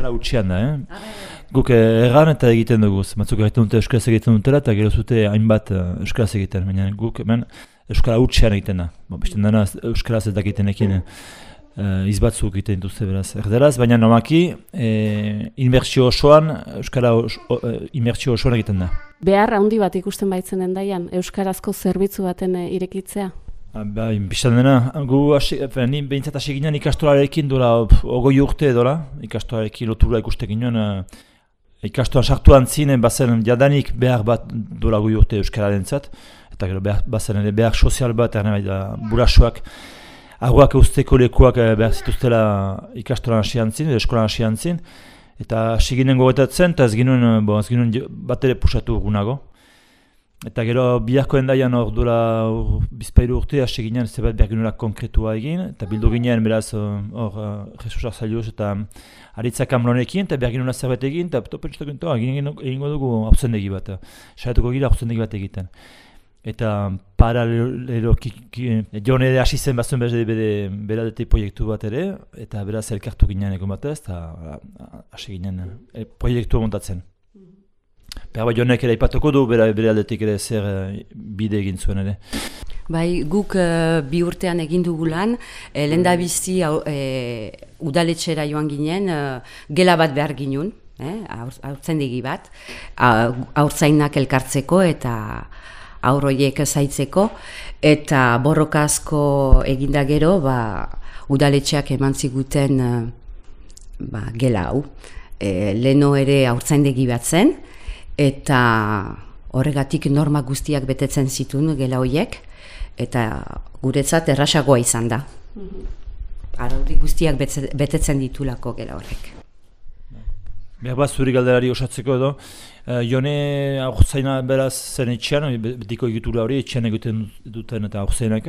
Euskara utxian da, eh? Guk erran eta egiten dugu, batzuk egiten dute Euskaraz egiten dutela eta gero zute hainbat Euskaraz egiten, baina guk hemen Euskara utxian egiten da. Bo, Bisten dena Euskaraz ez dakiten ekin uh, izbatzuk egiten dituzte beraz erderaz, baina nomaki e, inbertsio osoan, Euskara os, inbertsio osoan egiten da. Behar handi bat ikusten baitzen daian Euskarazko zerbitzu baten irekitzea? Ah, ba, biztan dena, gu ni behintzat hasi ginen ikastolarekin dola, ogoi urte dola, ikastolarekin lotura ikustekin nuen, uh, ikastola sartu antzin, bazen jadanik behar bat dola goi urte Euskara dentzat, eta gero behar, bazen ere behar sozial bat, erne bai burasoak, aguak usteko lekuak eh, behar zituztela ikastola hasi antzin, eskola hasi antzin, eta hasi ginen gogetatzen, eta ez ginen, bo, ez ginen bat ere pusatu gunago. Eta gero biharko endaian hor dura bizpailu urte hasi ginen zebat behar konkretua egin eta bildu ginen beraz hor uh, Jesus Arzailuz eta Aritza Kamronekin eta behar genuela zerbait egin eta topentsutak gintu egingo dugu hauzendegi bat, saiatuko gira hauzendegi bat egiten. Eta paralelo jone ere hasi zen bazuen berde bere beradete proiektu bat ere eta beraz elkartu ginen egon batez eta hasi ginen e, proiektua montatzen. Behar bai jonek ere ipatuko du, bera, bere aldetik ere zer uh, bide egin zuen ere. Bai, guk uh, bi urtean egin dugu lan, e, lehen da bizi udaletxera joan ginen, gela bat behar ginen, eh, aurtzen digi bat, aurtzainak elkartzeko eta aurroiek zaitzeko, eta borrokazko eginda gero, ba, udaletxeak eman ziguten ba, gela hau. E, leno ere aurtzaindegi bat zen, eta horregatik norma guztiak betetzen zituen gela hoiek eta guretzat errasagoa izan da. Mm Araudi guztiak betetzen ditulako gela horrek. Behar bat zuri galderari osatzeko edo, uh, jone aurzaina beraz zen etxean, betiko egitura hori etxean egiten duten eta aurzainak,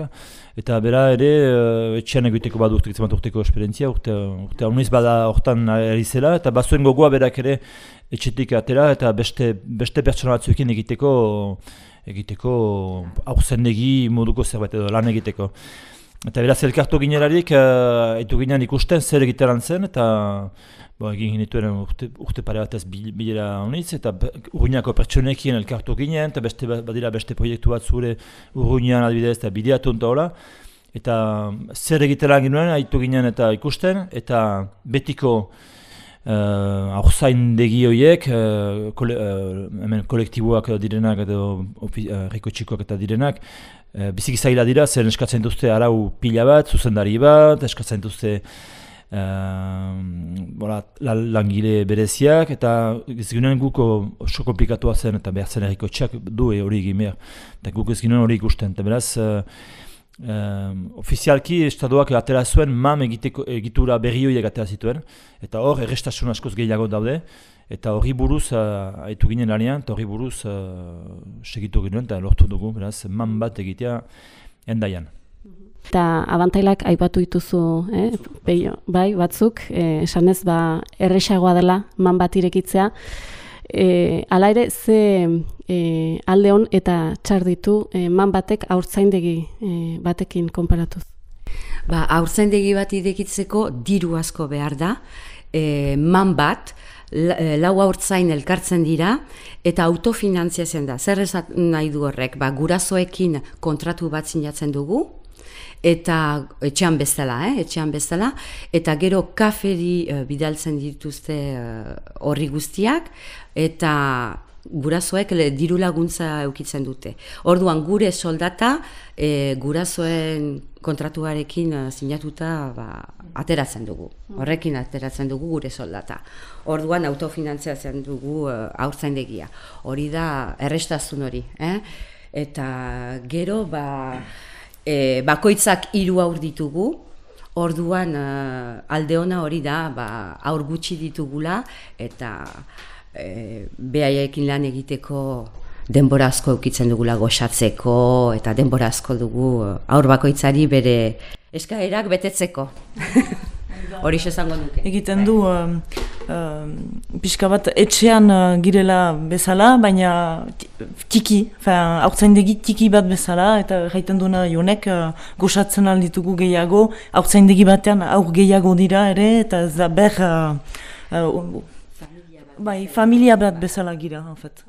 eta bera ere uh, etxean egiteko bat urte, urteko esperientzia, urte, urte bada hortan ari zela, eta bazuen gogoa berak ere etxetik atera eta beste, beste pertsona batzuekin egiteko egiteko aurzenegi moduko zerbait edo lan egiteko. Eta beraz elkartu ginerarik, uh, etu ginen ikusten zer egiteran zen, eta bo, egin ginituen urte, urte pare batez bilera honitz, eta urruñako pertsonekin elkartu ginen, eta beste, badira beste proiektu bat zure urruñan adibidez, eta bideatu hola. Eta zer egiteran ginen, haitu ginen eta ikusten, eta betiko uh, aurzain degi horiek, uh, kole, uh, hemen kolektiboak direnak edo uh, eta direnak, uh, biziki zaila dira, zer eskatzen duzte arau pila bat, zuzendari bat, eskatzen duzte uh, bola, langile bereziak, eta ez ginen guko oso komplikatua zen, eta behar zen erriko txak du hori egin behar, eta guk ez ginen hori ikusten, eta beraz, Um, ofizialki estadoak atera zuen mam egiteko, egitura berri horiek atera zituen eta hor errestasun askoz gehiago daude eta horri buruz uh, aitu ginen lanean eta horri buruz uh, segitu ginen eta lortu dugu beraz mam bat egitea endaian. Eta abantailak aipatu dituzu, eh? bai, batzuk, eh, esanez ba, erresagoa dela man bat irekitzea. E, ala ere, ze e, alde hon eta txar ditu e, man batek aurtzaindegi e, batekin konparatuz? Ba, aurtzaindegi bat idekitzeko diru asko behar da. E, man bat, lau aurtzain elkartzen dira, eta autofinantziazen da. Zer ez nahi du horrek? Ba, gurasoekin kontratu bat zinatzen dugu, eta etxean bezala, eh? etxean bezala, eta gero kaferi uh, bidaltzen dituzte uh, horri guztiak, eta gurasoek diru laguntza eukitzen dute. Orduan gure soldata e, gurasoen kontratuarekin uh, sinatuta ba, ateratzen dugu. Horrekin ateratzen dugu gure soldata. Orduan autofinantziatzen dugu uh, aurtzaindegia. Hori da errestazun hori. Eh? Eta gero ba e, bakoitzak hiru aur ditugu, orduan uh, alde ona hori da ba, aur gutxi ditugula eta e, behaiekin lan egiteko denbora asko eukitzen dugula goxatzeko eta denbora asko dugu aur bakoitzari bere eskaerak betetzeko. Hori esango duke. Egiten du, uh, uh, pixka bat etxean uh, girela bezala, baina tiki, haurtzain degi tiki bat bezala, eta gaiten duena jonek uh, goxatzen alditugu gehiago, haurtzain degi batean aur gehiago dira ere, eta ez da ber uh, uh, bai, familia bat bezala gira, en fait.